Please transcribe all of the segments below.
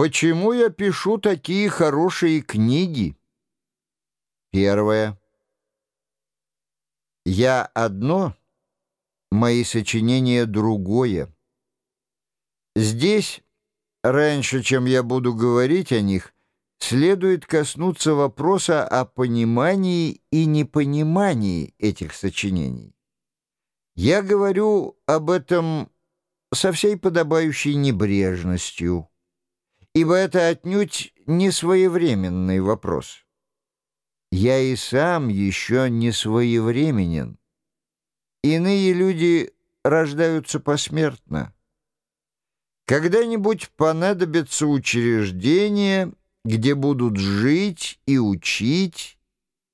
Почему я пишу такие хорошие книги? Первое. Я одно, мои сочинения другое. Здесь, раньше, чем я буду говорить о них, следует коснуться вопроса о понимании и непонимании этих сочинений. Я говорю об этом со всей подобающей небрежностью, ибо это отнюдь не своевременный вопрос. Я и сам еще не своевременен. Иные люди рождаются посмертно. Когда-нибудь понадобятся учреждения, где будут жить и учить,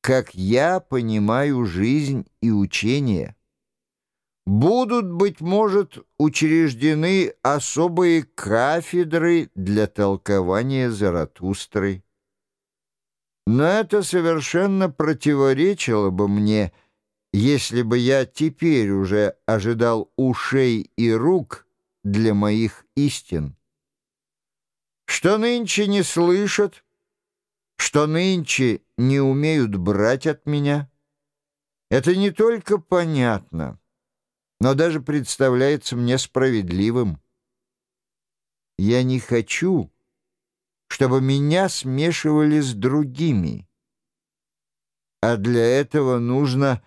как я понимаю жизнь и учение. Будут, быть может, учреждены особые кафедры для толкования Заратустры. Но это совершенно противоречило бы мне, если бы я теперь уже ожидал ушей и рук для моих истин. Что нынче не слышат, что нынче не умеют брать от меня, это не только понятно — но даже представляется мне справедливым. Я не хочу, чтобы меня смешивали с другими. А для этого нужно,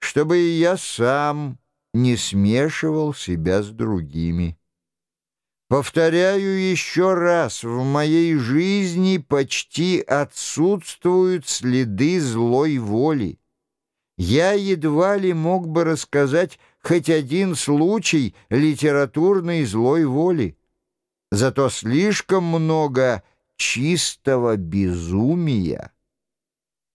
чтобы и я сам не смешивал себя с другими. Повторяю еще раз, в моей жизни почти отсутствуют следы злой воли. Я едва ли мог бы рассказать хоть один случай литературной злой воли. Зато слишком много чистого безумия.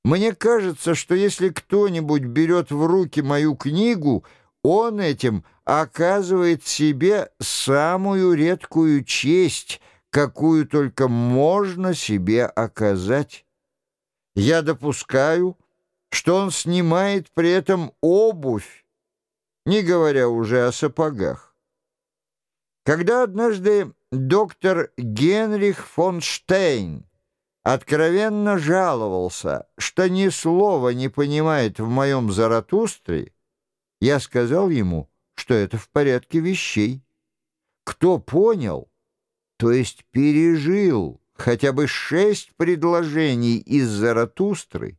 Мне кажется, что если кто-нибудь берет в руки мою книгу, он этим оказывает себе самую редкую честь, какую только можно себе оказать. Я допускаю, что он снимает при этом обувь, не говоря уже о сапогах. Когда однажды доктор Генрих фон Штейн откровенно жаловался, что ни слова не понимает в моем Заратустре, я сказал ему, что это в порядке вещей. Кто понял, то есть пережил хотя бы шесть предложений из Заратустры,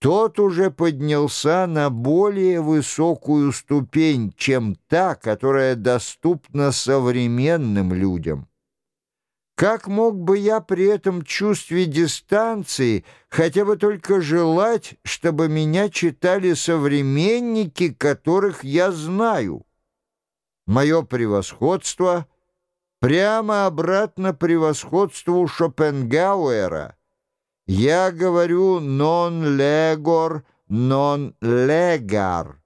тот уже поднялся на более высокую ступень, чем та, которая доступна современным людям. Как мог бы я при этом чувстве дистанции хотя бы только желать, чтобы меня читали современники, которых я знаю? Мое превосходство прямо обратно превосходству Шопенгауэра — я говорю «non legor, non legar».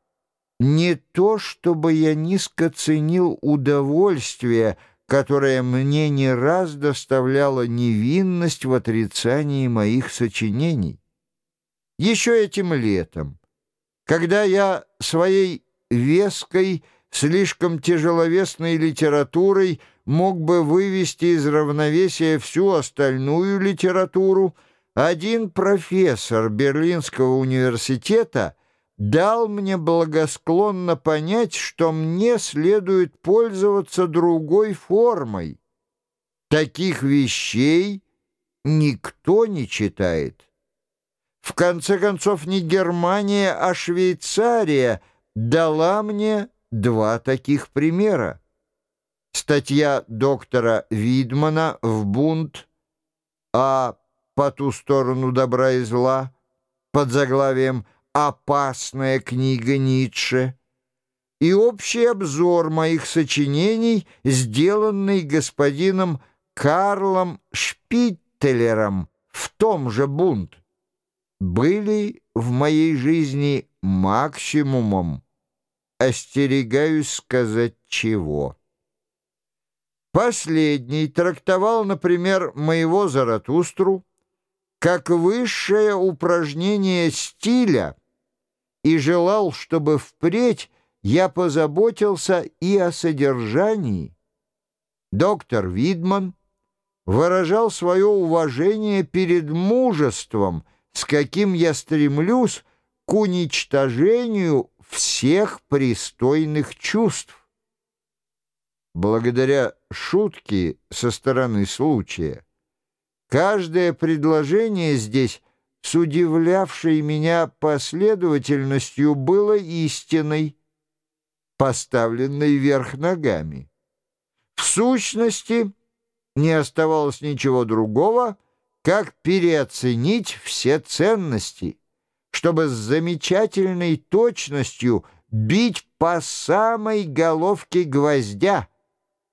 Не то, чтобы я низко ценил удовольствие, которое мне не раз доставляла невинность в отрицании моих сочинений. Еще этим летом, когда я своей веской, слишком тяжеловесной литературой мог бы вывести из равновесия всю остальную литературу, один профессор Берлинского университета дал мне благосклонно понять, что мне следует пользоваться другой формой. Таких вещей никто не читает. В конце концов, не Германия, а Швейцария дала мне два таких примера. Статья доктора Видмана в «Бунт» о по ту сторону добра и зла под заглавием «Опасная книга Ницше» и общий обзор моих сочинений, сделанный господином Карлом Шпиттелером в том же «Бунт», были в моей жизни максимумом, остерегаюсь сказать чего. Последний трактовал, например, моего Заратустру, как высшее упражнение стиля и желал, чтобы впредь я позаботился и о содержании. Доктор Видман выражал свое уважение перед мужеством, с каким я стремлюсь к уничтожению всех пристойных чувств. Благодаря шутке со стороны случая, каждое предложение здесь с удивлявшей меня последовательностью было истиной, поставленной вверх ногами. В сущности, не оставалось ничего другого, как переоценить все ценности, чтобы с замечательной точностью бить по самой головке гвоздя,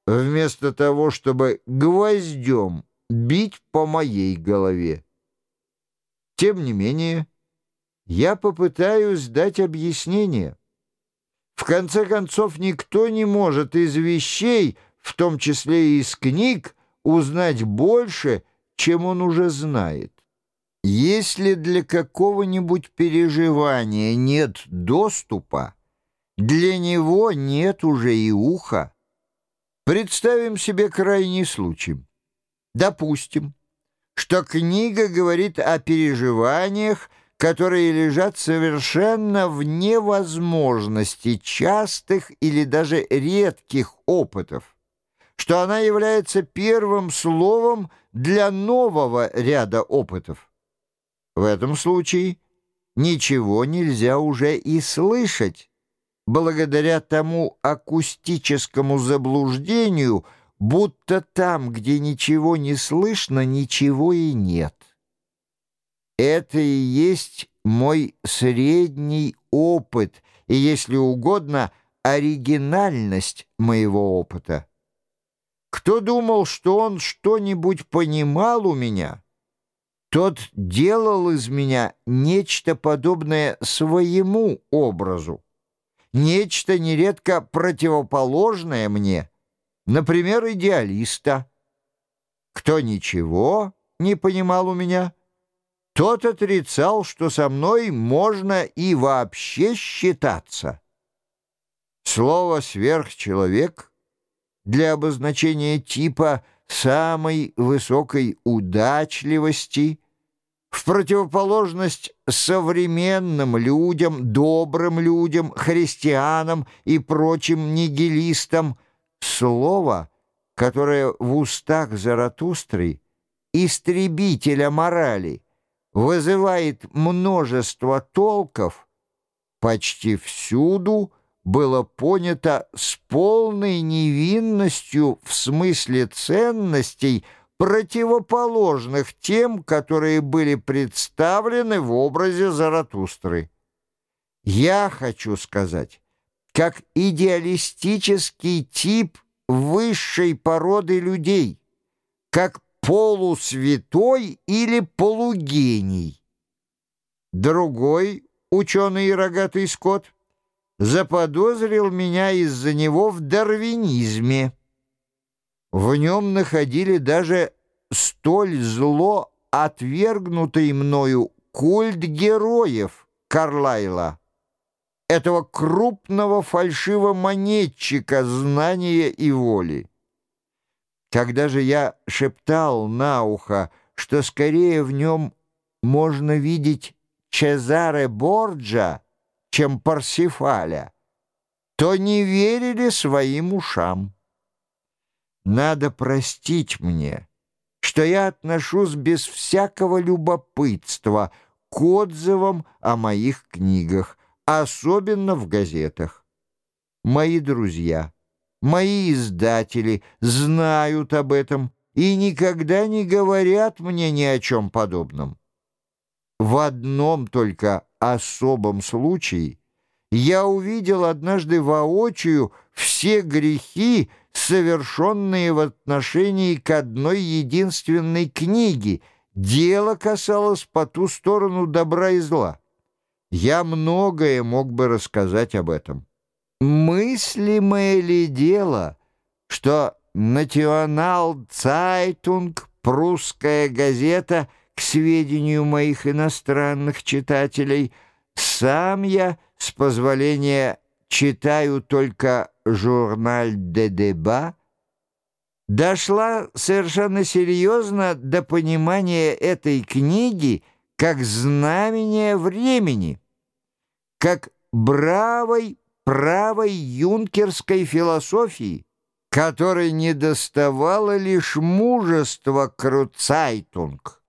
вместо того, чтобы гвоздем бить по моей голове. Тем не менее, я попытаюсь дать объяснение. В конце концов, никто не может из вещей, в том числе и из книг, узнать больше, чем он уже знает. Если для какого-нибудь переживания нет доступа, для него нет уже и уха. Представим себе крайний случай. Допустим, что книга говорит о переживаниях, которые лежат совершенно вне возможности частых или даже редких опытов, что она является первым словом для нового ряда опытов. В этом случае ничего нельзя уже и слышать, благодаря тому акустическому заблуждению, будто там, где ничего не слышно, ничего и нет. Это и есть мой средний опыт, и, если угодно, оригинальность моего опыта. Кто думал, что он что-нибудь понимал у меня, тот делал из меня нечто подобное своему образу, нечто нередко противоположное мне, например, идеалиста. Кто ничего не понимал у меня — тот отрицал, что со мной можно и вообще считаться. Слово «сверхчеловек» для обозначения типа самой высокой удачливости в противоположность современным людям, добрым людям, христианам и прочим нигилистам, слово, которое в устах Заратустры, истребителя морали, вызывает множество толков, почти всюду было понято с полной невинностью в смысле ценностей, противоположных тем, которые были представлены в образе Заратустры. Я хочу сказать, как идеалистический тип высшей породы людей, как полусвятой или полугений. Другой ученый и рогатый скот заподозрил меня из-за него в дарвинизме. В нем находили даже столь зло отвергнутый мною культ героев Карлайла, этого крупного фальшивомонетчика знания и воли. Когда же я шептал на ухо, что скорее в нем можно видеть Чезаре Борджа, чем Парсифаля, то не верили своим ушам. Надо простить мне, что я отношусь без всякого любопытства к отзывам о моих книгах, особенно в газетах. Мои друзья — Мои издатели знают об этом и никогда не говорят мне ни о чем подобном. В одном только особом случае я увидел однажды воочию все грехи, совершенные в отношении к одной единственной книге. Дело касалось по ту сторону добра и зла. Я многое мог бы рассказать об этом. Мыслимое ли дело, что «National Zeitung», прусская газета, к сведению моих иностранных читателей, сам я, с позволения, читаю только «Journal des Débats», дошла совершенно серьезно до понимания этой книги как знамения времени, как бравой правой юнкерской философии, которой недоставало лишь мужества Круцайтунг.